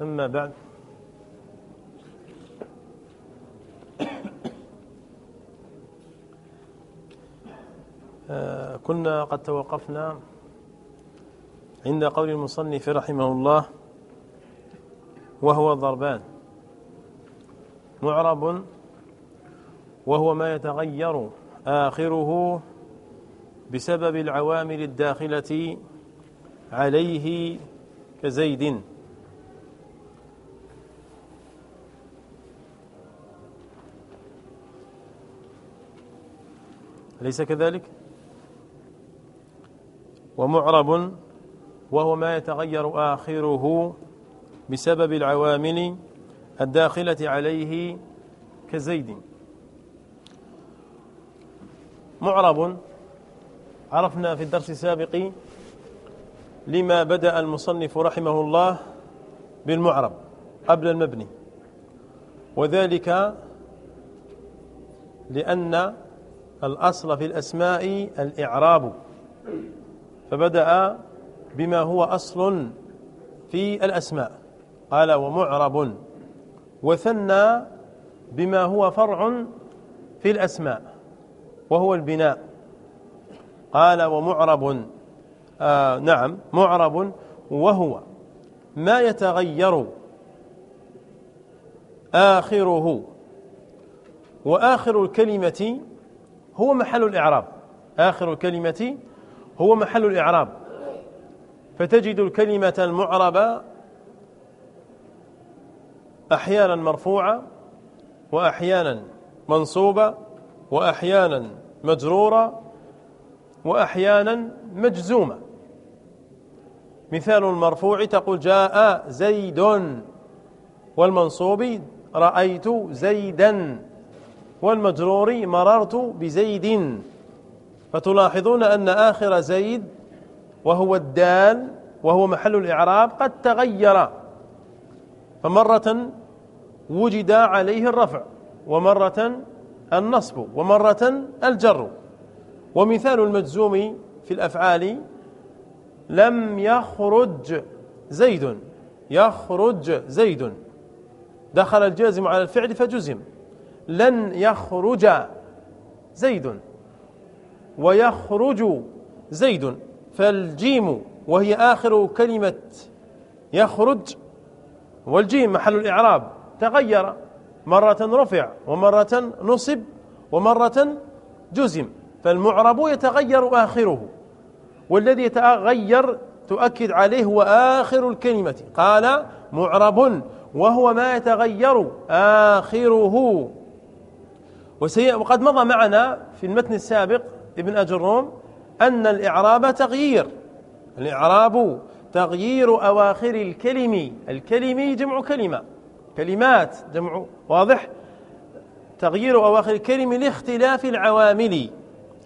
أما بعد. آه، كنا قد توقفنا عند قول المصنف رحمه الله وهو ضربان. معرب وهو ما يتغير آخره بسبب العوامل الداخلة عليه كزيد. أليس كذلك؟ ومعرب وهو ما يتغير آخره بسبب العوامل الداخلة عليه كزيد. معرب عرفنا في الدرس السابق لما بدأ المصنف رحمه الله بالمعرب قبل المبني وذلك لأن الأصل في الأسماء الإعراب. فبدأ بما هو أصل في الأسماء. قال ومعرب. وثنى بما هو فرع في الأسماء وهو البناء. قال ومعرب. آه نعم معرب وهو. ما يتغير آخره. وآخر الكلمة هو محل الإعراب. آخر الكلمة هو محل الإعراب. فتجد الكلمة المعربة أحيانا مرفوعة وأحيانا منصوبة وأحيانا مجرورة وأحيانا مجزومة. مثال المرفوع تقول جاء زيد والمنصوب رأيت زيدا. والمجرور مررت بزيد. فتلاحظون أن آخر زيد وهو الدال وهو محل الإعراب قد تغير. فمرة وجد عليه الرفع ومرة النصب ومرة الجر. ومثال المجزوم في الأفعال لم يخرج زيد يخرج زيد. دخل الجازم على الفعل فجزم. لن يخرج زيد. ويخرج زيد. فالجيم وهي آخر كلمة يخرج. والجيم محل الإعراب. تغير. مرة رفع ومرة نصب ومرة جزم. فالمعرب يتغير آخره. والذي يتغير تؤكد عليه هو آخر الكلمة. قال معرب وهو ما يتغير آخره. وقد مضى معنا في المتن السابق ابن أجروم أن الإعراب تغيير. الإعراب تغيير أواخر الكلم. الكلم جمع كلمة. كلمات جمع واضح. تغيير أواخر الكلم لاختلاف العوامل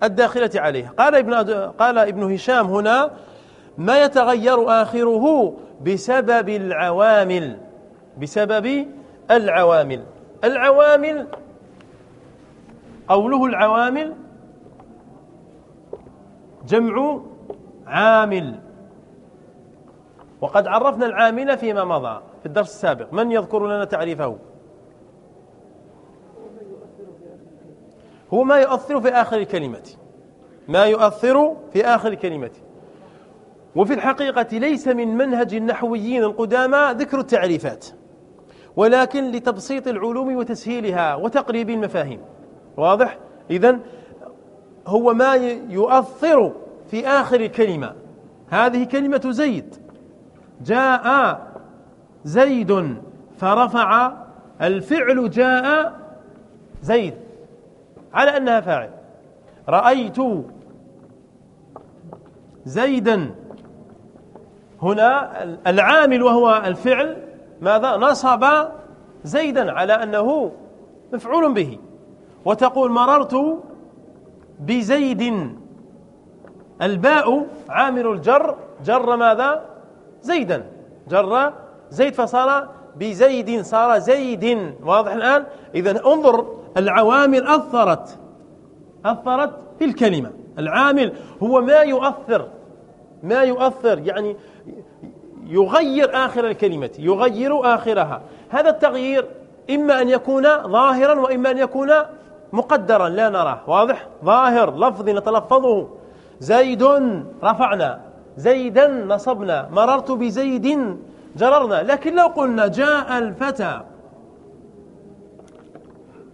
الداخلة عليه. قال ابن قال ابن هشام هنا ما يتغير آخره بسبب العوامل. بسبب العوامل. العوامل قوله العوامل جمع عامل. وقد عرفنا العامل فيما مضى في الدرس السابق. من يذكر لنا تعريفه؟ هو ما يؤثر في آخر الكلمة. ما يؤثر في آخر الكلمة. وفي الحقيقة ليس من منهج النحويين القدامى ذكر التعريفات ولكن لتبسيط العلوم وتسهيلها وتقريب المفاهيم. واضح؟ إذا هو ما يؤثر في آخر الكلمة هذه كلمة زيد. جاء زيد فرفع الفعل جاء زيد. على أنها فاعل. رأيت زيدا هنا العامل وهو الفعل ماذا؟ نصب زيدا على أنه مفعول به. وتقول مررت بزيد. الباء عامل الجر. جر ماذا؟ زيدا. جر زيد فصار بزيد صار زيد. واضح الآن؟ إذا انظر العوامل أثرت. أثرت في الكلمة. العامل هو ما يؤثر. ما يؤثر يعني يغير آخر الكلمة يغير آخرها. هذا التغيير إما أن يكون ظاهرا وإما أن يكون مقدرا لا نراه. واضح؟ ظاهر لفظ نتلفظه زيد رفعنا. زيدا نصبنا. مررت بزيد جررنا. لكن لو قلنا جاء الفتى.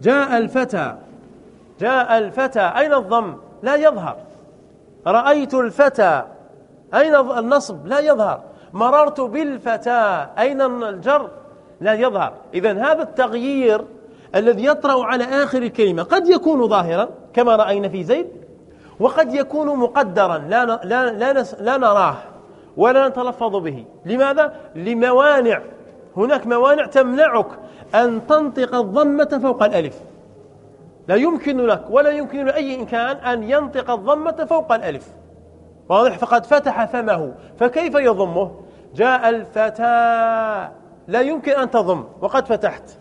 جاء الفتى. جاء الفتى. أين الضم؟ لا يظهر. رأيت الفتى. أين النصب لا يظهر. مررت بالفتى. أين الجر؟ لا يظهر. إذا هذا التغيير الذي يطرأ على آخر الكلمة قد يكون ظاهرا كما رأينا في زيد وقد يكون مقدرا. لا لا لا, لا نراه ولا نتلفظ به. لماذا؟ لموانع. هناك موانع تمنعك أن تنطق الضمة فوق الألف. لا يمكن لك ولا يمكن لأي إنسان أن ينطق الضمة فوق الألف. واضح؟ فقد فتح فمه. فكيف يضمه؟ جاء الفتى لا يمكن أن تضم. وقد فتحت.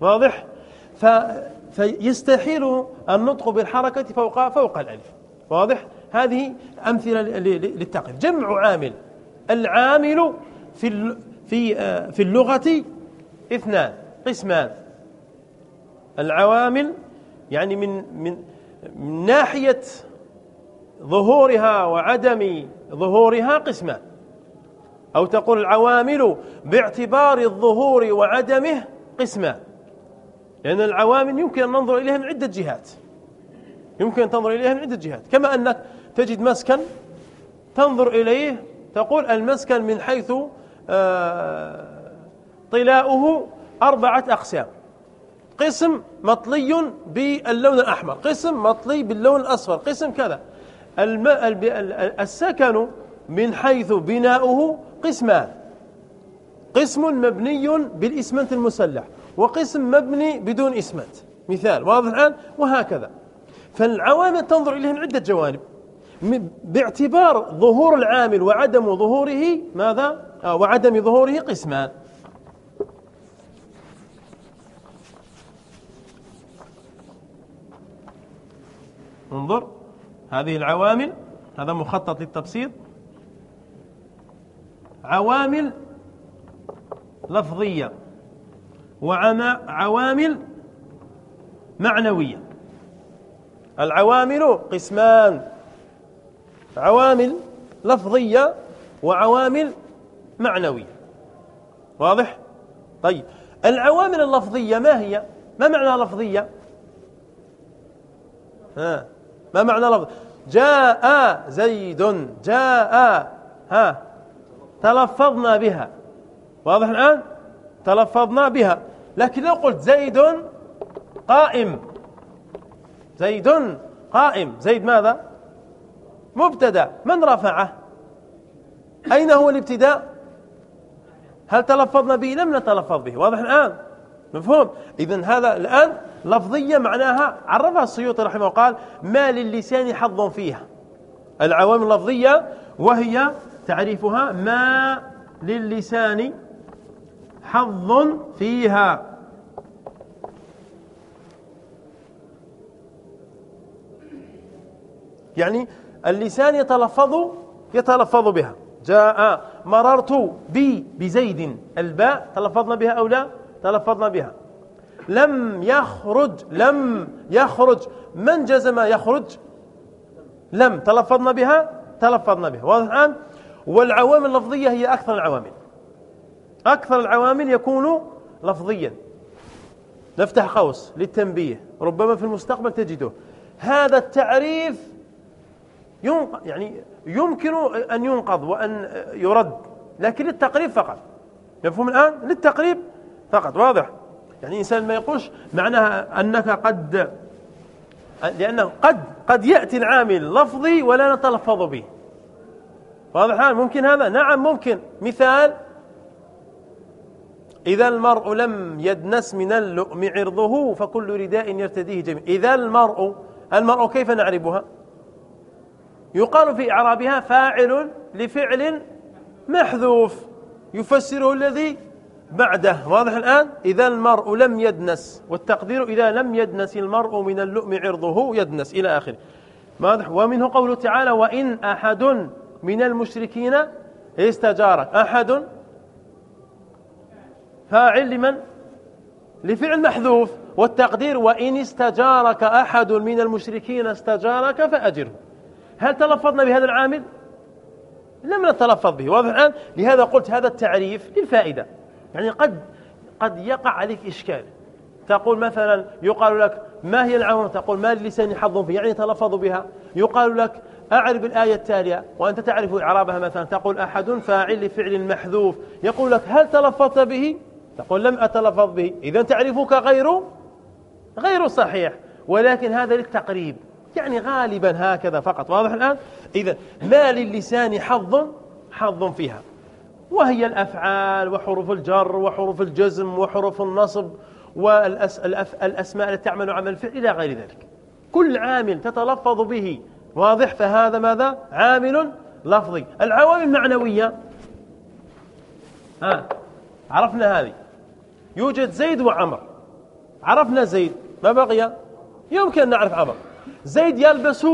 واضح؟ ف فيستحيل النطق بالحركة فوق فوق الألف. واضح؟ هذه أمثلة للتقف جمع عامل. العامل في في آه، في اللغة اثنان. قسمان. العوامل يعني من من من ناحية ظهورها وعدم ظهورها قسمان. أو تقول العوامل باعتبار الظهور وعدمه قسمان. لأن العوامل يمكن أن ننظر إليها من عدة جهات. يمكن أن تنظر إليها من عدة جهات. كما أنك تجد مسكن تنظر إليه تقول المسكن من حيث آه، طلاؤه أربعة أقسام. قسم مطلي باللون الأحمر قسم مطلي باللون الأصفر قسم كذا. السكن من حيث بناؤه قسمان. قسم مبني بالإسمنت المسلح. وقسم مبني بدون إسمنت مثال واضح الآن؟ وهكذا. فالعوامل تنظر إليها من عدة جوانب. باعتبار ظهور العامل وعدم ظهوره ماذا؟ آه وعدم ظهوره قسمان. انظر. هذه العوامل هذا مخطط للتبسيط. عوامل لفظية. وعوامل معنوية. العوامل قسمان. عوامل لفظية وعوامل معنوية. واضح؟ طيب. العوامل اللفظية ما هي؟ ما معنى لفظية؟ ها ما معنى لفظ؟ جاء زيد جاء ها تلفظنا بها. واضح الآن؟ تلفظنا بها. لكن لو قلت زيد قائم. زيد قائم. زيد ماذا؟ مبتدا. من رفعه؟ أين هو الابتداء؟ هل تلفظنا به؟ لم نتلفظ به. واضح الآن؟ مفهوم. إذا هذا الآن لفظية معناها عرفها السيوطي رحمه الله قال ما للسان حظ فيها. العوامل اللفظية وهي تعريفها ما للسان حظ فيها. يعني اللسان يتلفظ يتلفظ بها. جاء مررت بي بزيد. الباء تلفظنا بها أو لا؟ تلفظنا بها. لم يخرج لم يخرج. من جزم يخرج؟ لم. تلفظنا بها؟ تلفظنا بها. واضح الآن؟ والعوامل اللفظية هي أكثر العوامل. أكثر العوامل يكون لفظيا. نفتح قوس للتنبيه. ربما في المستقبل تجده. هذا التعريف. يعني يمكن أن ينقض وأن يرد لكن للتقريب فقط. مفهوم الآن؟ للتقريب فقط. واضح. يعني إنسان ما يقولش معناها أنك قد لأنه قد قد يأتي العامل لفظي ولا نتلفظ به. واضح؟ ممكن هذا؟ نعم ممكن. مثال إذا المرء لم يدنس من اللؤم عرضه فكل رداء يرتديه جميع إذا المرء المرء كيف نعربها؟ يقال في إعرابها فاعل لفعل محذوف. يفسره الذي بعده. واضح الآن؟ إذا المرء لم يدنس والتقدير إذا لم يدنس المرء من اللؤم عرضه يدنس إلى آخره. واضح؟ ومنه قوله تعالى وإن أحد من المشركين استجارك. أحد فاعل لمن؟ لفعل محذوف. والتقدير وإن استجارك أحد من المشركين استجارك فأجره. هل تلفظنا بهذا العامل؟ لم نتلفظ به. واضح الآن؟ لهذا قلت هذا التعريف للفائدة. يعني قد قد يقع عليك إشكال. تقول مثلا يقال لك ما هي العون؟ تقول ما للسان حظ فيه. يعني تلفظ بها. يقال لك أعرف الآية التالية وأنت تعرف إعرابها مثلا. تقول أحد فاعل لفعل محذوف. يقول لك هل تلفظت به؟ تقول لم أتلفظ به. إذا تعرفك غير غير صحيح. ولكن هذا للتقريب. يعني غالبا هكذا فقط. واضح الآن؟ إذا ما للسان حظ حظ فيها. وهي الأفعال وحروف الجر وحروف الجزم وحروف النصب والأسماء التي تعمل عمل الفعل إلى غير ذلك. كل عامل تتلفظ به. واضح؟ فهذا ماذا؟ عامل لفظي. العوامل المعنوية ها عرفنا هذه. يوجد زيد وعمر. عرفنا زيد ما بقي؟ يمكن أن نعرف عمر. زيد يلبس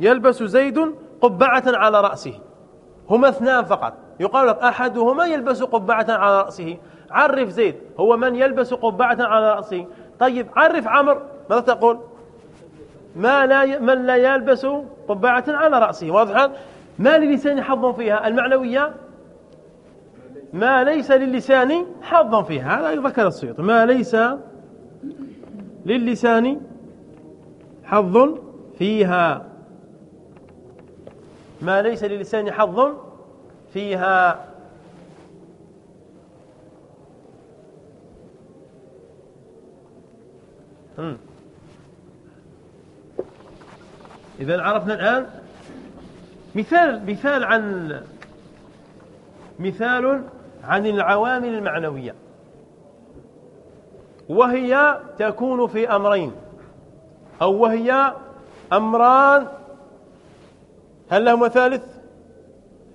يلبس زيد قبعة على رأسه. هما اثنان فقط. يقال لك أحدهما يلبس قبعة على رأسه. عرف زيد هو من يلبس قبعة على رأسه. طيب عرف عمر. ماذا تقول؟ ما لا من لا يلبس قبعة على رأسه. واضح ما للسان حظ فيها. المعنوية ما ليس للسان حظ فيها. هذا ذكر السيوط ما ليس للسان حظ فيها. ما ليس للسان حظ فيها. إذا عرفنا الآن مثال مثال عن مثال عن العوامل المعنوية. وهي تكون في أمرين. أو وهي أمران. هل لهما ثالث؟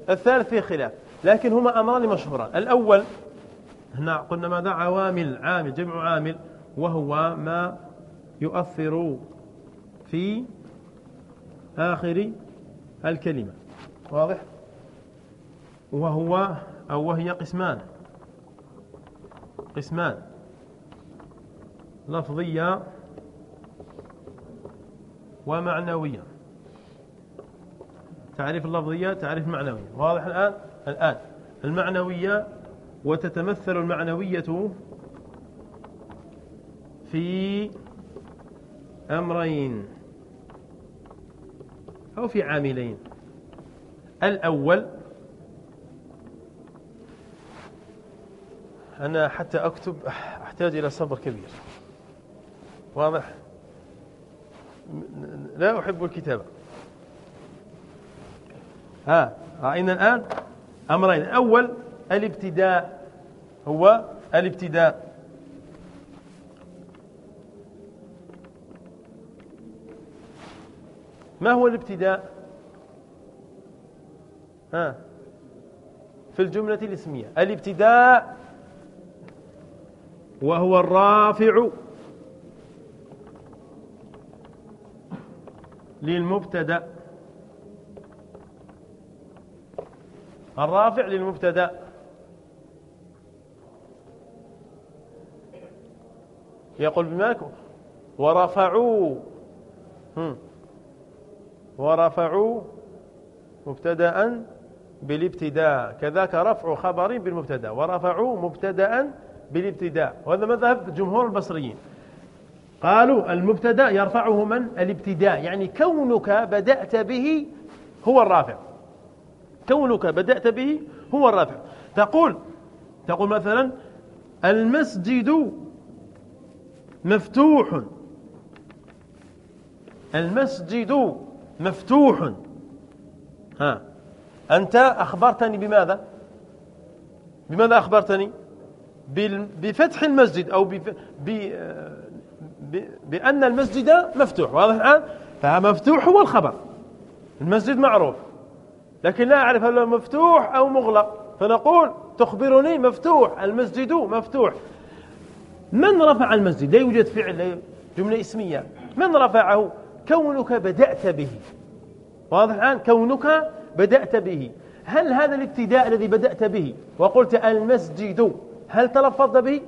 الثالث فيه خلاف. لكن هما أمران مشهوران. الأول هنا قلنا ماذا؟ عوامل عامل جمع عامل. وهو ما يؤثر في آخر الكلمة. واضح؟ وهو أو وهي قسمان. قسمان. لفظية ومعنوية. تعريف اللفظية تعريف معنوية. واضح الآن؟ الآن. المعنوية وتتمثل المعنوية في أمرين أو في عاملين. الأول أنا حتى أكتب أحتاج إلى صبر كبير. واضح؟ لا أحب الكتابة. ها رأينا الآن أمرين. الأول الابتداء. هو الابتداء. ما هو الابتداء؟ ها في الجملة الاسمية. الابتداء وهو الرافع للمبتدا. الرافع للمبتدا. يقول بمالك ورفعوا. ورفعوا مبتدا بالابتداء. كذاك رفع خبر بالمبتدأ. ورفعوا مبتدا بالابتداء. وهذا مذهب جمهور البصريين. قالوا المبتدا يرفعه من؟ الابتداء. يعني كونك بدأت به هو الرافع. كونك بدأت به هو الرافع. تقول تقول مثلا المسجد مفتوح. المسجد مفتوح. ها أنت أخبرتني بماذا؟ بماذا أخبرتني؟ بفتح المسجد أو بأن المسجد مفتوح. واضح الآن؟ فمفتوح هو الخبر. المسجد معروف. لكن لا أعرف هل مفتوح أو مغلق. فنقول تخبرني مفتوح المسجد مفتوح. من رفع المسجد؟ لا يوجد فعل جملة اسمية. من رفعه؟ كونك بدأت به. واضح الآن؟ كونك بدأت به. هل هذا الابتداء الذي بدأت به؟ وقلت المسجد. هل تلفظت به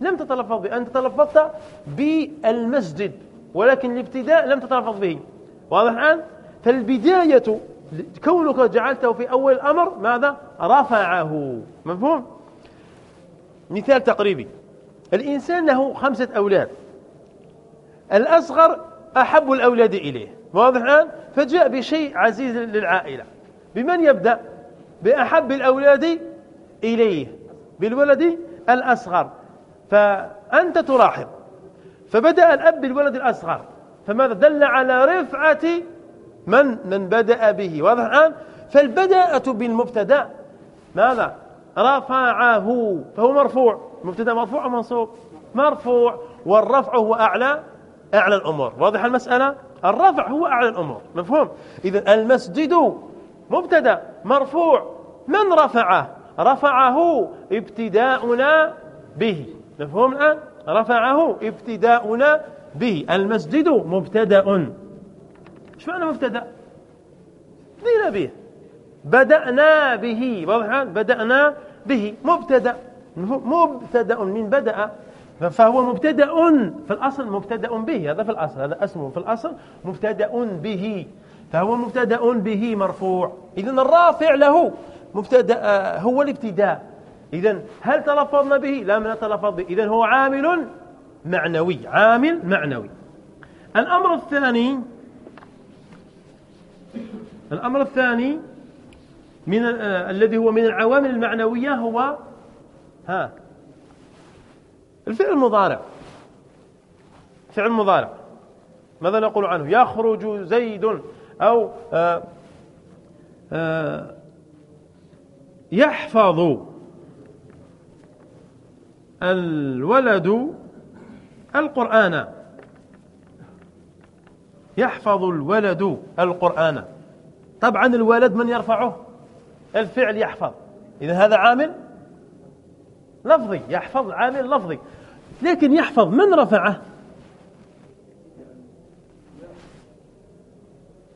لم تتلفظ به أنت تلفظت بالمسجد ولكن الابتداء لم تتلفظ به. واضح الآن؟ فالبداية كونك جعلته في أول الأمر ماذا؟ رفعه. مفهوم؟ مثال تقريبي. الإنسان له خمسة أولاد. الأصغر أحب الأولاد إليه. واضح الآن؟ فجاء بشيء عزيز للعائلة. بمن يبدأ؟ بأحب الأولاد إليه. بالولد الأصغر فأنت تلاحظ فبدأ الأب بالولد الأصغر فماذا؟ دل على رفعة من؟ من بدأ به. واضح الآن؟ فالبداءة بالمبتدأ ماذا؟ رفعه فهو مرفوع. مبتدأ مرفوع أو منصوب؟ مرفوع. والرفع هو أعلى أعلى الأمور. واضح المسألة؟ الرفع هو أعلى الأمور. مفهوم؟ إذا المسجد مبتدأ مرفوع. من رفعه؟ رفعه ابتداؤنا به. مفهوم الآن؟ رفعه ابتداؤنا به. المسجد مبتدأ. إيش معنى مبتدأ؟ بدينا به. بدأنا به. واضح بدأنا به. مبتدأ. مبتدأ من بدأ. فهو مبتدأ. في الأصل مبتدأ به. هذا في الأصل. هذا اسمه في الأصل مبتدأ به. فهو مبتدأ به مرفوع. اذا الرافع له مبتدا آه، هو الابتداء. اذا هل تلفظنا به؟ لا من نتلفظ به. اذا هو عامل معنوي عامل معنوي. الأمر الثاني الأمر الثاني من آه الذي هو من العوامل المعنوية هو ها الفعل المضارع. فعل مضارع. ماذا نقول عنه؟ يخرج زيد أو آآ آه، آآ يحفظ الولد القرآن. يحفظ الولد القرآن. طبعا الولد من يرفعه؟ الفعل يحفظ. إذا هذا عامل لفظي يحفظ عامل لفظي. لكن يحفظ من رفعه؟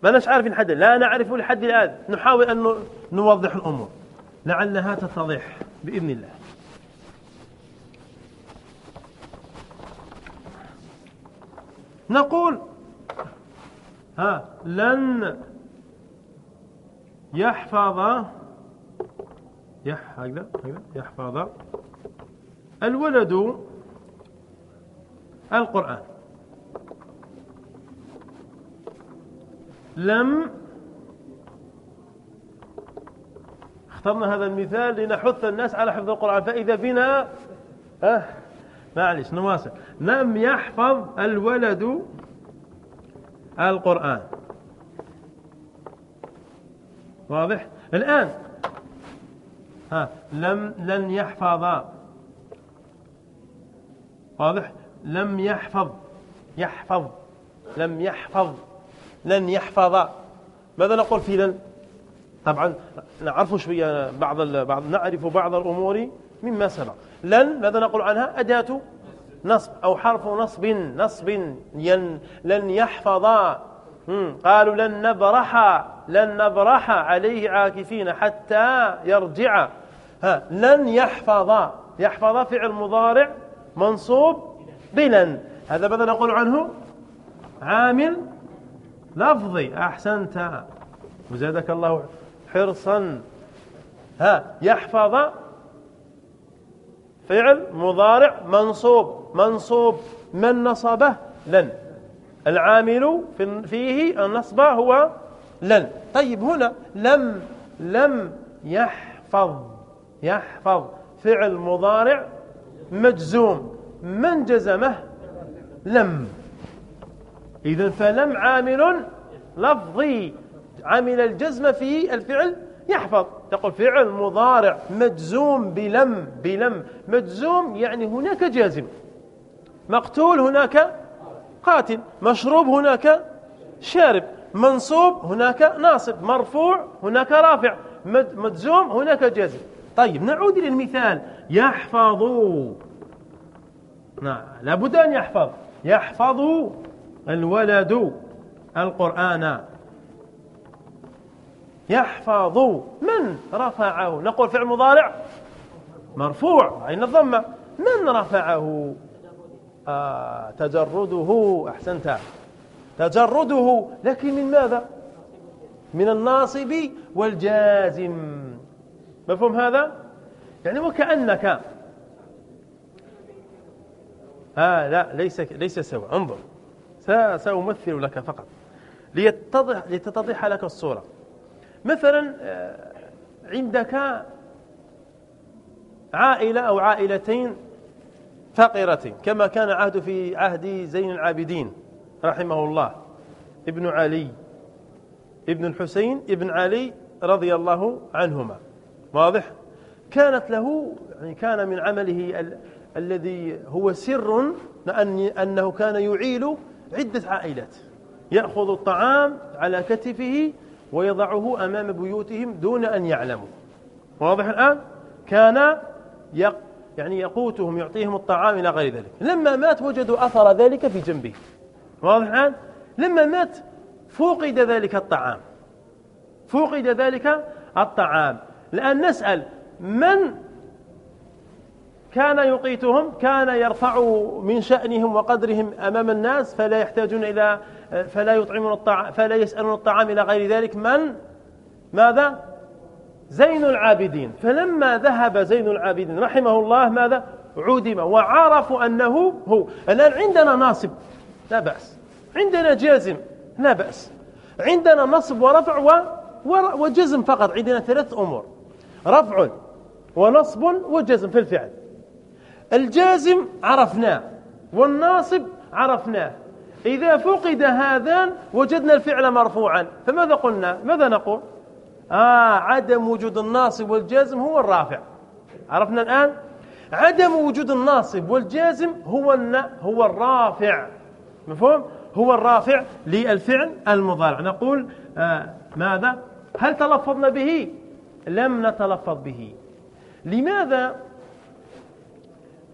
ما نش عارفين حد لا نعرف لحد الآن. نحاول أن نوضح الأمور. لعلها تتضح بإذن الله. نقول ها لن يحفظ يح هكذا يحفظ الولد القرآن. لم اخترنا هذا المثال لنحث الناس على حفظ القرآن فإذا بنا أه معلش نواصل. لم يحفظ الولد القرآن. واضح؟ الآن. ها لم لن يحفظ. واضح؟ لم يحفظ. يحفظ. لم يحفظ. لن يحفظ. ماذا نقول في لن؟ طبعا نعرف شوية بعض بعض نعرف بعض الأمور مما سبق. لن ماذا نقول عنها؟ أداة نصب أو حرف نصب نصب ين لن يحفظ. قالوا لن نبرح لن نبرح عليه عاكفين حتى يرجع. ها لن يحفظ. يحفظ فعل مضارع منصوب بلن. هذا ماذا نقول عنه؟ عامل لفظي. أحسنت. وزادك الله حرصا. ها يحفظ فعل مضارع منصوب. منصوب من نصبه؟ لن. العامل فيه النصب هو لن. طيب هنا لم لم يحفظ. يحفظ فعل مضارع مجزوم. من جزمه؟ لم. إذا فلم عامل لفظي. عمل الجزم في الفعل يحفظ. تقول فعل مضارع مجزوم بلم بلم. مجزوم يعني هناك جازم. مقتول هناك قاتل. مشروب هناك شارب. منصوب هناك ناصب. مرفوع هناك رافع. مجزوم هناك جازم. طيب نعود إلى المثال يحفظ. نعم لابد أن يحفظ. يحفظ الولد القرآن. يحفظ من رفعه. نقول فعل مضارع مرفوع أين الضمة. من رفعه؟ آه تجرده. أحسنت. تجرده. لكن من ماذا؟ من الناصب والجازم. مفهوم هذا؟ يعني وكأنك آه لا ليس ليس سوى. انظر. سأمثل لك فقط. ليتضح لتتضح لك الصورة. مثلا آه، عندك عائلة أو عائلتين فقيرتين كما كان عهد في عهد زين العابدين رحمه الله ابن علي ابن الحسين ابن علي رضي الله عنهما. واضح؟ كانت له يعني كان من عمله ال الذي هو سر أن أنه كان يعيل عدة عائلات يأخذ الطعام على كتفه ويضعه أمام بيوتهم دون أن يعلموا. واضح الآن؟ كان يق يعني يقوتهم يعطيهم الطعام إلى غير ذلك. لما مات وجدوا أثر ذلك في جنبه. واضح الآن؟ لما مات فوقد ذلك الطعام. فوقد ذلك الطعام. الآن نسأل من كان يقيتهم؟ كان يرفع من شأنهم وقدرهم أمام الناس فلا يحتاجون إلى فلا يطعمون الطعام فلا يسألون الطعام إلى غير ذلك. من؟ ماذا؟ زين العابدين. فلما ذهب زين العابدين رحمه الله ماذا؟ عدم وعرفوا أنه هو. الآن عندنا ناصب لا بأس. عندنا جازم لا بأس. عندنا نصب ورفع و وجزم فقط. عندنا ثلاث أمور رفع ونصب وجزم في الفعل. الجازم عرفناه والناصب عرفناه. إذا فقد هذان وجدنا الفعل مرفوعا. فماذا قلنا؟ ماذا نقول؟ آه عدم وجود الناصب والجازم هو الرافع. عرفنا الآن؟ عدم وجود الناصب والجازم هو هو الرافع. مفهوم؟ هو الرافع للفعل المضارع. نقول آه ماذا؟ هل تلفظنا به؟ لم نتلفظ به. لماذا؟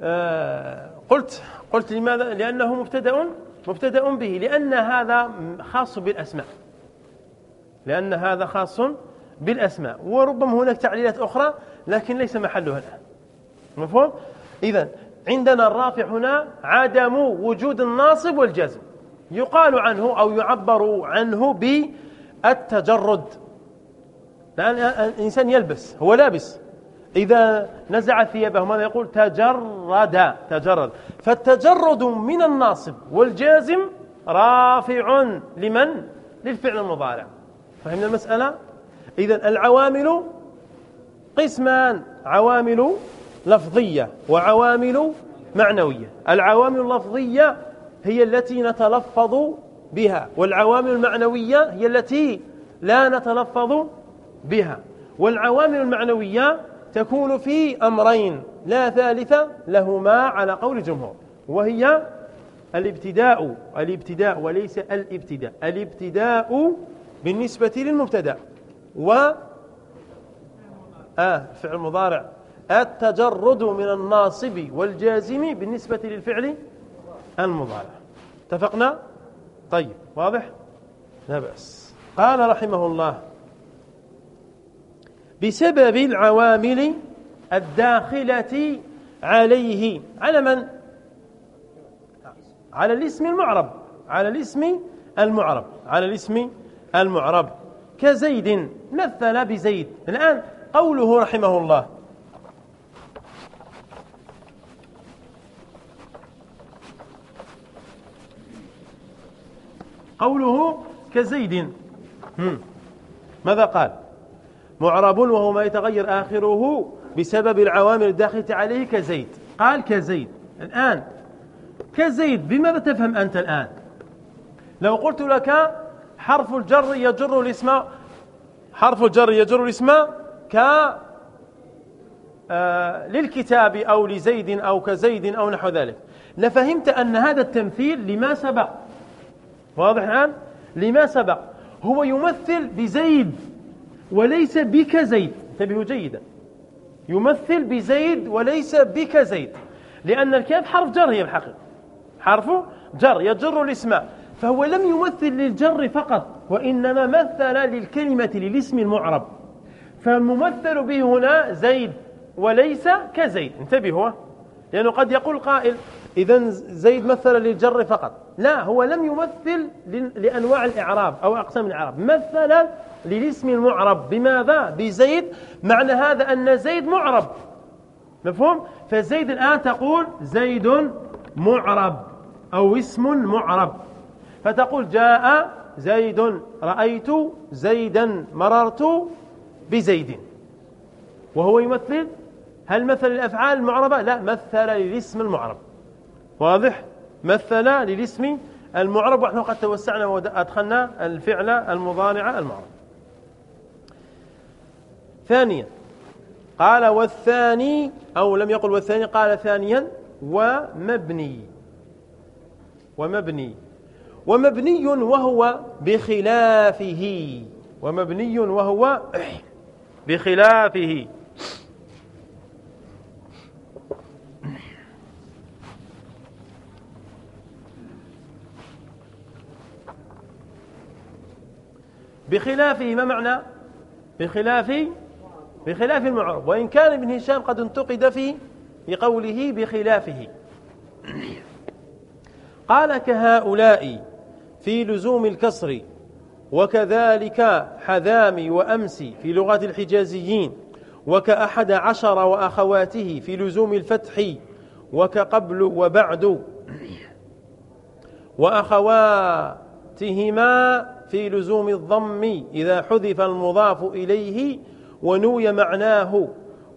آه قلت قلت لماذا؟ لأنه مبتدأ مبتدأ به لأن هذا خاص بالأسماء. لأن هذا خاص بالأسماء. وربما هناك تعليلات أخرى لكن ليس محلها الآن. مفهوم؟ إذا عندنا الرافع هنا عدم وجود الناصب والجزم يقال عنه أو يعبر عنه بالتجرد. لأن الإنسان يلبس هو لابس. إذا نزع ثيابه ماذا يقول؟ تجرد تجرد. فالتجرد من الناصب والجازم رافع لمن؟ للفعل المضارع. فهمنا المسألة؟ إذا العوامل قسمان. عوامل لفظية وعوامل معنوية. العوامل اللفظية هي التي نتلفظ بها والعوامل المعنوية هي التي لا نتلفظ بها. والعوامل المعنوية تكون في أمرين لا ثالث لهما على قول الجمهور وهي الابتداء الابتداء وليس الابتداء الابتداء بالنسبة للمبتدأ و آه فعل مضارع التجرد من الناصب والجازم بالنسبة للفعل المضارع. اتفقنا؟ طيب واضح؟ لا بأس. قال رحمه الله بسبب العوامل الداخلة عليه. على من؟ على الاسم المعرب. على الاسم المعرب. على الاسم المعرب. كزيد. مثل بزيد. الآن قوله رحمه الله. قوله كزيد. ماذا قال؟ معرب وهو ما يتغير آخره بسبب العوامل الداخلة عليه كزيد. قال كزيد. الآن كزيد بماذا تفهم أنت الآن؟ لو قلت لك حرف الجر يجر الاسم حرف الجر يجر الاسم ك آه للكتاب أو لزيد أو كزيد أو نحو ذلك. لفهمت أن هذا التمثيل لما سبق. واضح الآن؟ لما سبق. هو يمثل بزيد. وليس بك زيد. انتبهوا جيدا. يمثل بزيد وليس بك زيد. لأن الكاف حرف جر هي الحقيقة حرف جر يجر الاسم. فهو لم يمثل للجر فقط وإنما مثل للكلمة للاسم المعرب. فالممثل به هنا زيد وليس كزيد. انتبهوا. لأنه قد يقول قائل إذا زيد مثل للجر فقط. لا هو لم يمثل لأنواع الإعراب أو أقسام الإعراب. مثل للاسم المعرب. بماذا؟ بزيد. معنى هذا أن زيد معرب. مفهوم؟ فزيد الآن تقول زيد معرب أو اسم معرب. فتقول جاء زيد رأيت زيدا مررت بزيد. وهو يمثل؟ هل مثل الأفعال المعربة؟ لا مثل للاسم المعرب. واضح؟ مثل للاسم المعرب ونحن قد توسعنا وأدخلنا الفعل المضارع المعرب. ثانيا قال والثاني أو لم يقل والثاني قال ثانيا ومبني. ومبني. ومبني وهو بخلافه. ومبني وهو بخلافه. بخلافه ما معنى؟ بخلاف بخلاف المعرب وإن كان ابن هشام قد انتقد في بقوله بخلافه. قال كهؤلاء في لزوم الكسر وكذلك حذام وأمس في لغة الحجازيين وكأحد عشر وأخواته في لزوم الفتح وكقبل وبعد وأخواتهما في لزوم الضم إذا حذف المضاف إليه ونوي معناه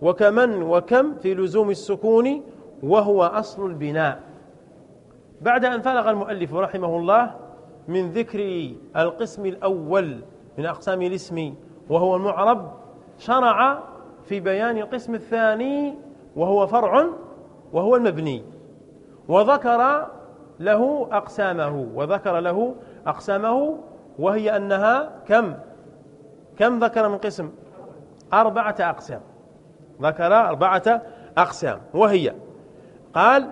وكمن وكم في لزوم السكون وهو أصل البناء. بعد أن فرغ المؤلف رحمه الله من ذكر القسم الأول من أقسام الاسم وهو المعرب شرع في بيان القسم الثاني وهو فرع وهو المبني. وذكر له أقسامه وذكر له أقسامه وهي أنها كم؟ كم ذكر من قسم؟ أربعة أقسام. ذكر أربعة أقسام. وهي قال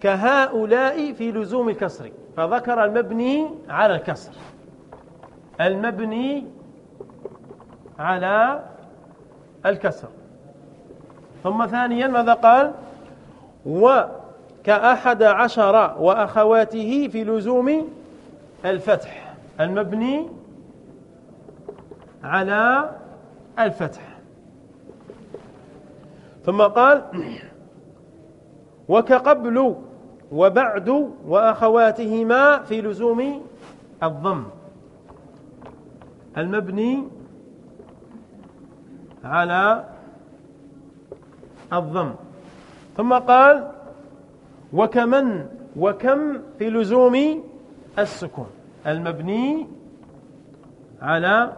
كهؤلاء في لزوم الكسر فذكر المبني على الكسر. المبني على الكسر. ثم ثانيا ماذا قال؟ وكأحد عشر وأخواته في لزوم الفتح. المبني على الفتح. ثم قال وكقبل وبعد وأخواتهما في لزوم الضم. المبني على الضم. ثم قال وكمن وكم في لزوم السكون. المبني على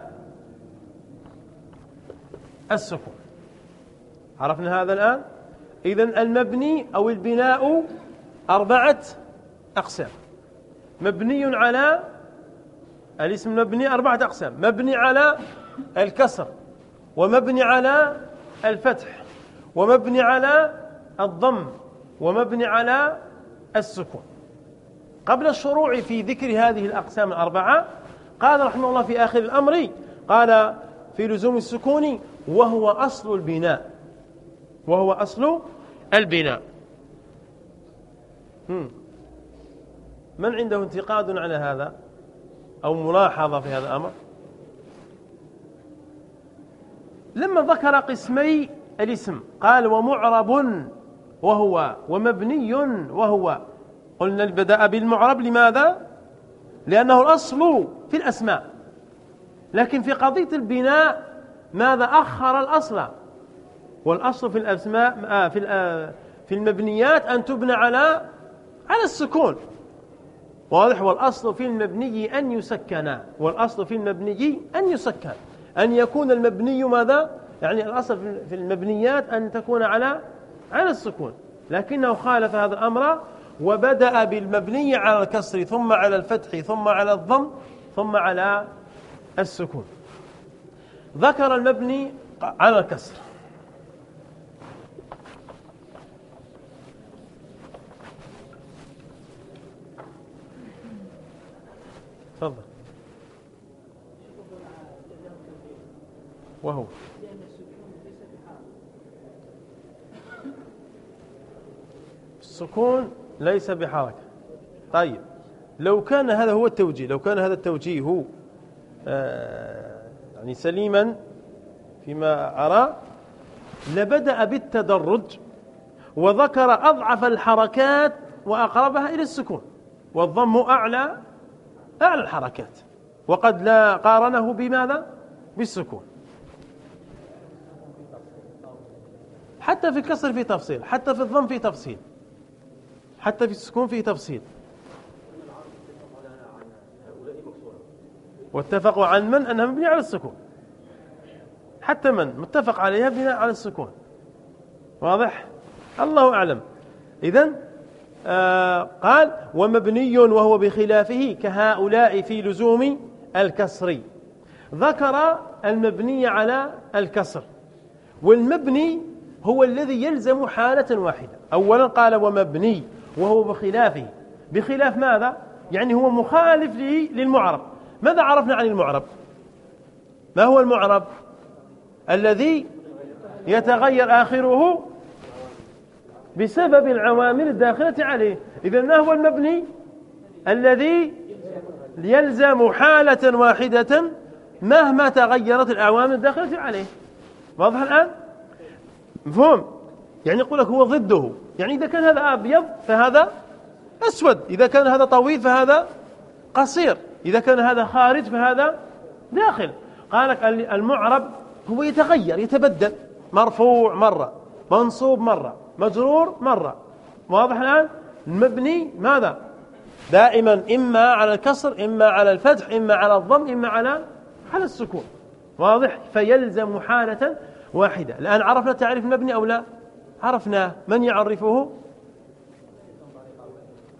السكون. عرفنا هذا الآن؟ إذن المبني أو البناء أربعة أقسام. مبني على الاسم المبني أربعة أقسام. مبني على الكسر ومبني على الفتح ومبني على الضم ومبني على السكون. قبل الشروع في ذكر هذه الأقسام الأربعة قال رحمه الله في آخر الأمر قال في لزوم السكون وهو أصل البناء. وهو أصل البناء. من عنده انتقاد على هذا؟ أو ملاحظة في هذا الأمر؟ لما ذكر قسمي الاسم قال ومعرب وهو ومبني وهو. قلنا بدأ بالمعرب لماذا؟ لأنه الأصل في الأسماء. لكن في قضية البناء ماذا أخر الأصل؟ والأصل في الأسماء آه، في آه، في المبنيات أن تبنى على على السكون. واضح؟ والأصل في المبني أن يسكن. والأصل في المبني أن يسكن. أن يكون المبني ماذا؟ يعني الأصل في المبنيات أن تكون على على السكون. لكنه خالف هذا الأمر وبدأ بالمبني على الكسر ثم على الفتح ثم على الضم ثم على السكون. ذكر المبني على الكسر. تفضل. وهو. السكون ليس بحركة. طيب لو كان هذا هو التوجيه لو كان هذا التوجيه آه يعني سليما فيما أرى لبدأ بالتدرج وذكر أضعف الحركات وأقربها إلى السكون والضم أعلى أعلى الحركات وقد لا قارنه بماذا؟ بالسكون. حتى في الكسر في تفصيل حتى في الضم في تفصيل. حتى في السكون في تفصيل. واتفقوا عن من أنها مبنية على السكون. حتى من؟ متفق عليها بناء على السكون. واضح؟ الله أعلم. إذا آه قال ومبني وهو بخلافه كهؤلاء في لزوم الكسر. ذكر المبني على الكسر. والمبني هو الذي يلزم حالة واحدة. أولا قال ومبني. وهو بخلافه. بخلاف ماذا؟ يعني هو مخالف للمعرب. ماذا عرفنا عن المعرب؟ ما هو المعرب؟ الذي يتغير آخره بسبب العوامل الداخلة عليه. إذا ما هو المبني؟ الذي يلزم حالة واحدة مهما تغيرت الأعوامل الداخلة عليه. واضح الآن؟ مفهوم؟ يعني يقول لك هو ضده. يعني إذا كان هذا أبيض فهذا أسود إذا كان هذا طويل فهذا قصير إذا كان هذا خارج فهذا داخل. قال لك المعرب هو يتغير يتبدل مرفوع مرة منصوب مرة مجرور مرة. واضح الآن؟ المبني ماذا؟ دائما إما على الكسر إما على الفتح إما على الضم إما على على السكون. واضح؟ فيلزم حالة واحدة. الآن عرفنا تعريف المبني أو لا؟ عرفنا من يعرفه؟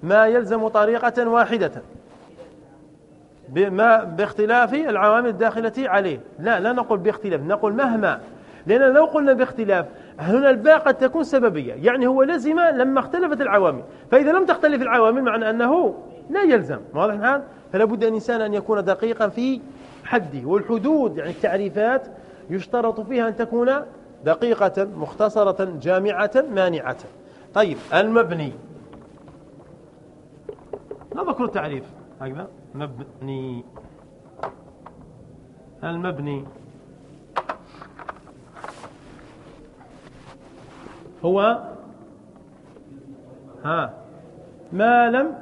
ما يلزم طريقة واحدة. بما باختلاف العوامل الداخلة عليه. لا لا نقول باختلاف نقول مهما. لأن لو قلنا باختلاف هنا الباء قد تكون سببية. يعني هو لزم لما اختلفت العوامل. فإذا لم تختلف العوامل معنى أنه لا يلزم. واضح الآن فلا بد الإنسان أن يكون دقيقا في حده. والحدود يعني التعريفات يشترط فيها أن تكون دقيقة مختصرة جامعة مانعة. طيب المبني. نذكر التعريف هكذا مبني. المبني. هو؟ ها. ما لم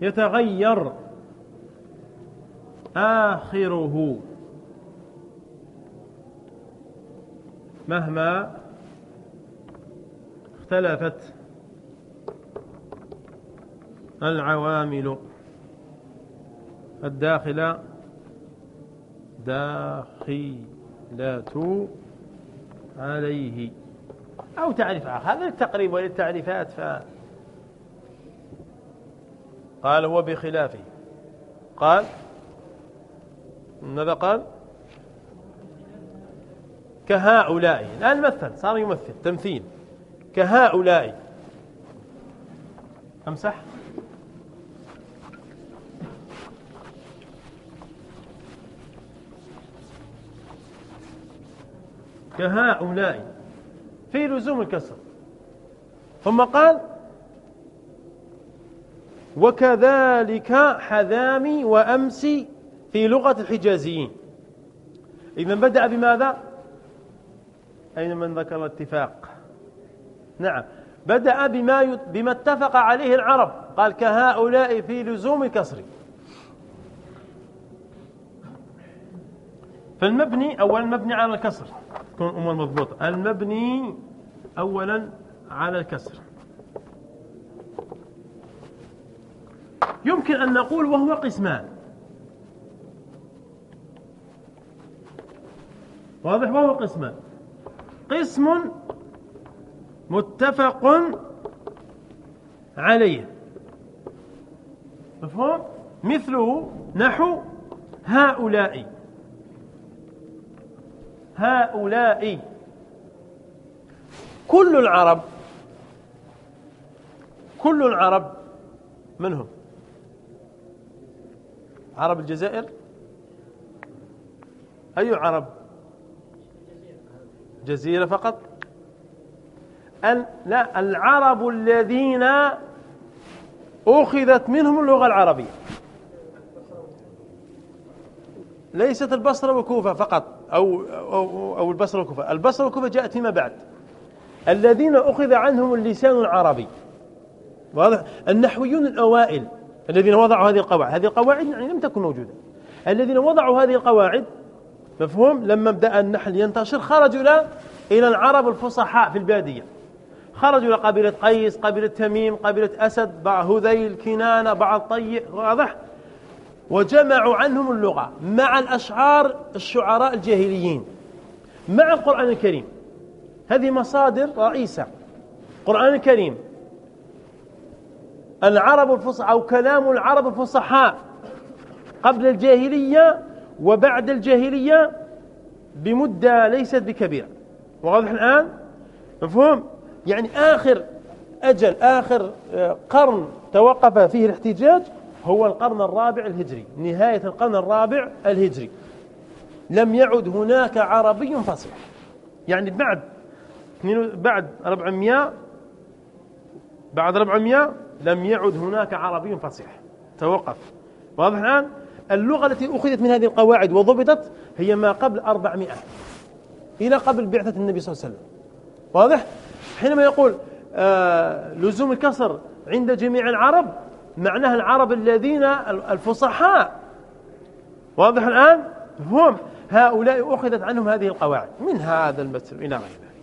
يتغير. آخره. مهما اختلفت العوامل الداخلة داخلة عليه. أو تعريف آخر هذا التقريب وللتعريفات ف قال هو بخلافه قال؟ ماذا قال؟ كهؤلاء الآن مثل صار يمثل تمثيل. كهؤلاء. أمسح. كهؤلاء. في لزوم الكسر. ثم قال وكذلك حذامي وأمسي في لغة الحجازيين. إذا بدأ بماذا؟ أين من ذكر الاتفاق؟ نعم. بدأ بما بما اتفق عليه العرب. قال كهؤلاء في لزوم الكسر فالمبني أولا مبني على الكسر. تكون أمور مضبوطة. المبني أولا على الكسر. يمكن أن نقول وهو قسمان. واضح؟ وهو قسمان. قسم متفق عليه. مفهوم؟ مثله نحو هؤلاء. هؤلاء. كل العرب كل العرب من هم عرب الجزائر؟ أي عرب؟ جزيرة فقط؟ لا العرب الذين أخذت منهم اللغة العربية. ليست البصرة والكوفة فقط أو, أو, أو البصرة والكوفة. البصرة والكوفة جاءت فيما بعد. الذين أخذ عنهم اللسان العربي. واضح؟ النحويون الأوائل الذين وضعوا هذه القواعد. هذه القواعد يعني لم تكن موجودة. الذين وضعوا هذه القواعد مفهوم؟ لما بدأ النحل ينتشر خرجوا إلى إلى العرب الفصحاء في البادية. خرجوا إلى قبيلة قيس قبيلة تميم قبيلة أسد بعض هذيل كنانة بعض طي واضح؟ وجمعوا عنهم اللغة مع الأشعار الشعراء الجاهليين مع القرآن الكريم. هذه مصادر رئيسة. القرآن الكريم. العرب الفصحى أو كلام العرب الفصحاء قبل الجاهلية وبعد الجاهلية بمدة ليست بكبيرة. واضح الآن؟ مفهوم؟ يعني آخر أجل آخر آه، قرن توقف فيه الاحتجاج هو القرن الرابع الهجري نهاية القرن الرابع الهجري. لم يعد هناك عربي فصيح. يعني بعد بعد 400 بعد 400 لم يعد هناك عربي فصيح. توقف. واضح الآن؟ اللغة التي أخذت من هذه القواعد وضبطت هي ما قبل 400 إلى قبل بعثة النبي صلى الله عليه وسلم. واضح؟ حينما يقول آه لزوم الكسر عند جميع العرب معناها العرب الذين الفصحاء. واضح الآن؟ هم هؤلاء أخذت عنهم هذه القواعد. من هذا المثل؟ إلى غير ذلك.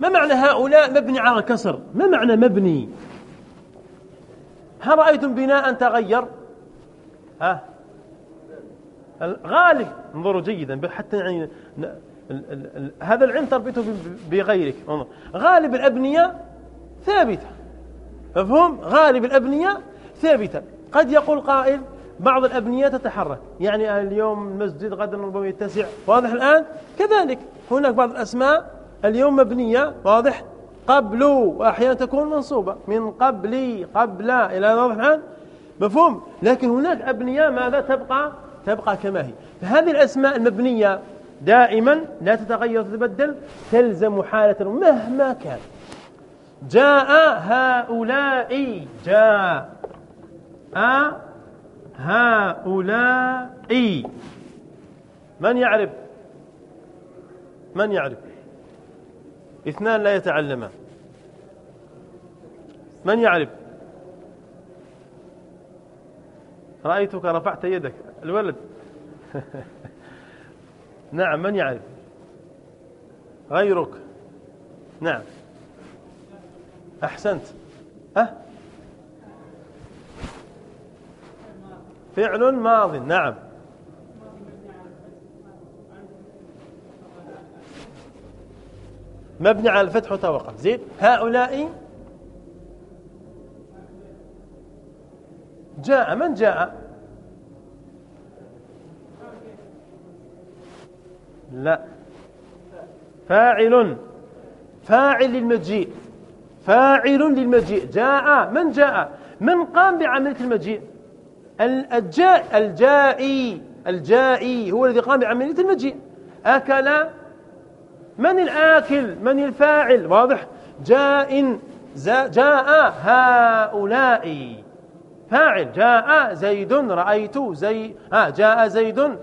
ما معنى هؤلاء مبني على الكسر؟ ما معنى مبني؟ هل رأيتم بناء تغير؟ ها؟ الغالب انظروا جيدا حتى يعني هذا العلم تربطه بغيرك. غالب الأبنية ثابتة. مفهوم؟ غالب الأبنية ثابتة. قد يقول قائل بعض الأبنية تتحرك. يعني اليوم المسجد غدا ربما يتسع. واضح الآن؟ كذلك. هناك بعض الأسماء. اليوم مبنية واضح؟ قبل. وأحيانا تكون منصوبة. من قبلي قبل. إلى واضح الآن؟ مفهوم؟ لكن هناك أبنية ماذا تبقى؟ تبقى كما هي. فهذه الأسماء المبنية دائما لا تتغير وتتبدل تلزم حالة مهما كان. جاء هؤلاء جاء هؤلاء. من يعرف؟ من يعرف؟ اثنان لا يتعلمان. من يعرف؟ رأيتك رفعت يدك. الولد. نعم من يعرف؟ غيرك. نعم. أحسنت. أه؟ فعل ماض. نعم. مبني على الفتح وتوقف. زين. هؤلاء جاء من جاء؟ لا. فاعل فاعل للمجيء. فاعل للمجيء. جاء من جاء؟ من قام بعملية المجيء؟ الجاء الجائي. الجائي هو الذي قام بعملية المجيء. أكل. من الآكل؟ من الفاعل؟ واضح. جاء جاء هؤلاء. فاعل جاء زيد رأيت زي آه جاء زيد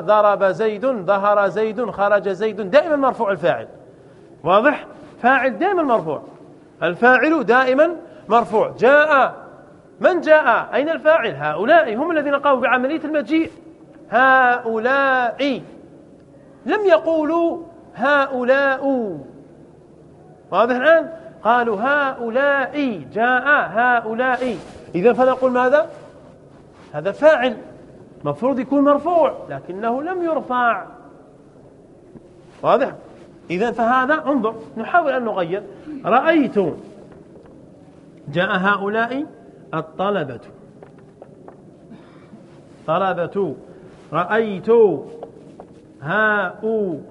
ضرب زيد ظهر زيد خرج زيد دائما مرفوع الفاعل. واضح؟ فاعل دائما مرفوع. الفاعل دائما مرفوع. جاء. من جاء؟ أين الفاعل؟ هؤلاء هم الذين قاموا بعملية المجيء. هؤلاء. لم يقولوا هؤلاء. واضح الآن؟ قالوا هؤلاء. جاء هؤلاء. إذا فنقول ماذا؟ هذا فاعل مفروض يكون مرفوع لكنه لم يرفع. واضح؟ إذا فهذا انظر نحاول أن نغير. رأيت جاء هؤلاء الطلبة. طلبة رأيت هؤلاء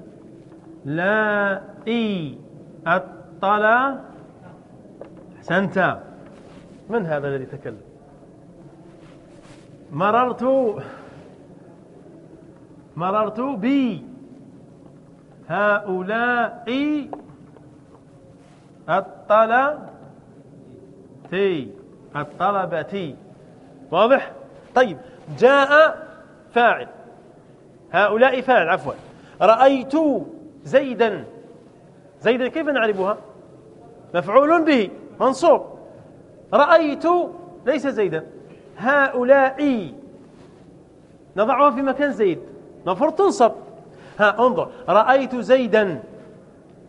الطلا أحسنت. من هذا الذي تكلم؟ مررت مررت بي هؤلاء الطلبة. الطلبة. واضح؟ طيب جاء فاعل. هؤلاء فاعل عفوا. رأيت زيدا. زيدا كيف نعرفها؟ مفعول به منصوب. رأيت ليس زيدا هؤلاء. نضعها في مكان زيد. المفروض تنصب. ها انظر. رأيت زيدا.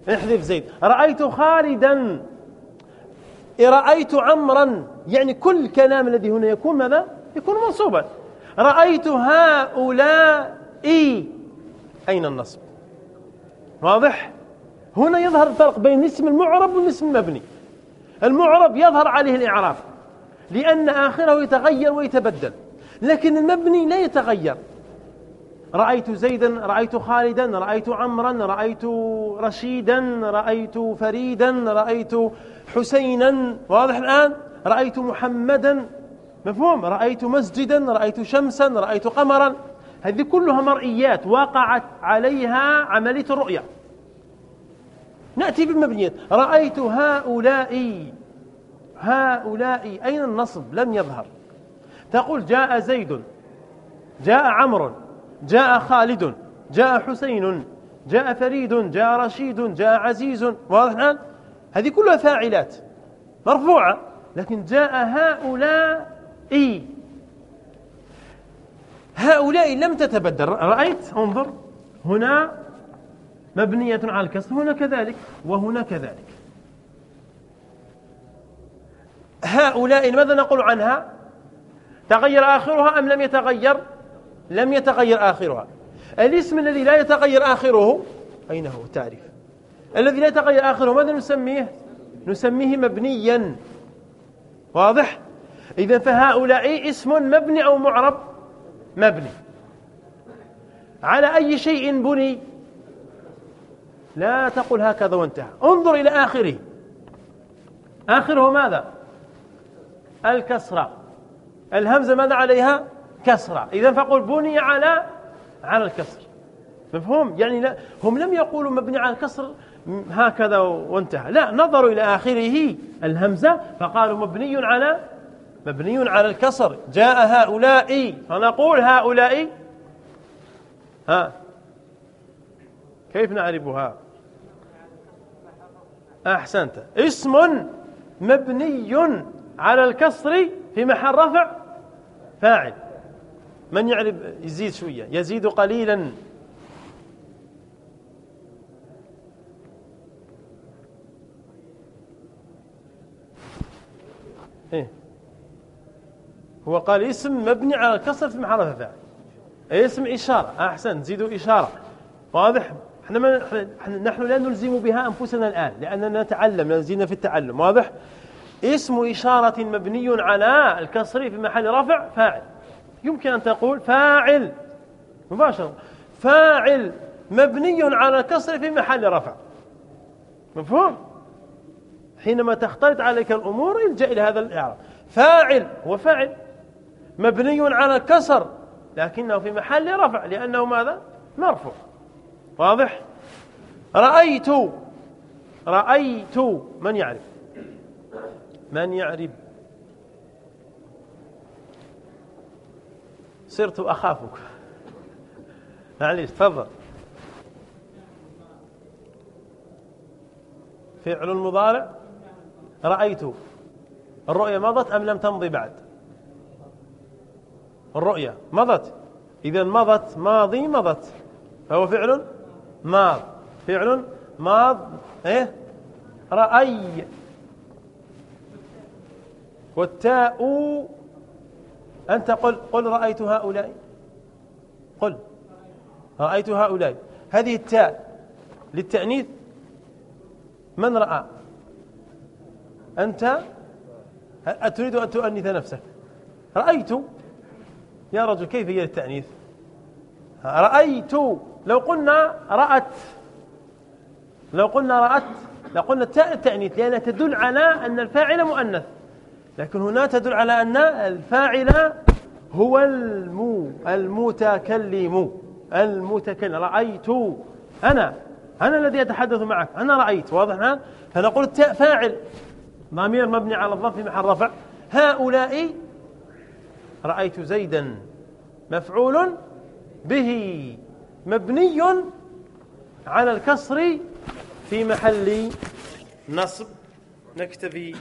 احذف زيد. رأيت خالدا. رأيت عمرا يعني كل كلام الذي هنا يكون ماذا؟ يكون منصوبا. رأيت هؤلاء. أين النصب؟ واضح؟ هنا يظهر الفرق بين الاسم المعرب والاسم المبني. المعرب يظهر عليه الإعراب لأن آخره يتغير ويتبدل لكن المبني لا يتغير. رأيت زيدا رأيت خالدا رأيت عمرا رأيت رشيدا رأيت فريدا رأيت حسينا واضح الآن؟ رأيت محمدا مفهوم؟ رأيت مسجدا رأيت شمسا رأيت قمرا. هذه كلها مرئيات وقعت عليها عملية الرؤية. نأتي بالمبنيات. رأيت هؤلاء هؤلاء أين النصب؟ لم يظهر. تقول جاء زيد جاء عمرو جاء خالد جاء حسين جاء فريد جاء رشيد جاء عزيز. واضح الآن؟ هذه كلها فاعلات مرفوعة لكن جاء هؤلاء. هؤلاء لم تتبدل. رأيت؟ انظر. هنا مبنية على الكسر هنا كذلك وهنا كذلك. هؤلاء ماذا نقول عنها؟ تغير آخرها أم لم يتغير؟ لم يتغير آخرها. الاسم الذي لا يتغير آخره أين هو؟ تعرف. الذي لا يتغير آخره ماذا نسميه؟ نسميه مبنيا. واضح؟ إذا فهؤلاء اسم مبني أو معرب؟ مبني. على أي شيء بني؟ لا تقل هكذا وانتهى. انظر إلى آخره. آخره ماذا؟ الكسرة. الهمزة ماذا عليها؟ كسرة. إذا فقل بني على على الكسر. مفهوم؟ يعني لا هم لم يقولوا مبني على الكسر هكذا وانتهى. لا نظروا إلى آخره الهمزة فقالوا مبني على مبني على الكسر. جاء هؤلاء فنقول هؤلاء ها كيف نعرفها؟ أحسنت. اسم مبني على الكسر في محل رفع فاعل. من يعرف؟ يزيد شوية. يزيد قليلا. إيه. هو قال اسم مبني على الكسر في محل رفع اسم إشارة. أحسن زيدوا إشارة. واضح؟ نحن لا نلزم بها أنفسنا الآن لأننا نتعلم نزينا في التعلم واضح؟ اسم إشارة مبني على الكسر في محل رفع فاعل. يمكن أن تقول فاعل مباشرة. فاعل مبني على الكسر في محل رفع. مفهوم؟ حينما تختلط عليك الأمور الجأ إلى هذا الإعراب. فاعل وفاعل مبني على الكسر لكنه في محل رفع لأنه ماذا؟ مرفوع. واضح؟ رأيت رأيت من يعرف؟ من يعرف صرت أخافك. معليش تفضل. فعل مضارع رأيت. الرؤيا مضت أم لم تمضي بعد؟ الرؤيا مضت. إذا مضت ماضي مضت. فهو فعل؟ ماض. فعل ماض إيه؟ رأي. والتاء أنت قل قل رأيت هؤلاء. قل. رأيت هؤلاء. هذه التاء. للتأنيث من رأى؟ أنت؟ أتريد أن تؤنث نفسك. رأيت. يا رجل كيف هي التأنيث؟ رأيت لو قلنا رأت لو قلنا رأت لقلنا التاء التأنيث لأنها تدل على أن الفاعل مؤنث. لكن هنا تدل على أن الفاعل هو المو المتكلم المتكلم. رأيت أنا أنا الذي أتحدث معك أنا رأيت واضح الآن؟ فنقول التاء فاعل ضمير مبني على الضم في محل رفع هؤلاء رأيت زيدا مفعول به مبني على الكسر في محل نصب. نكتفي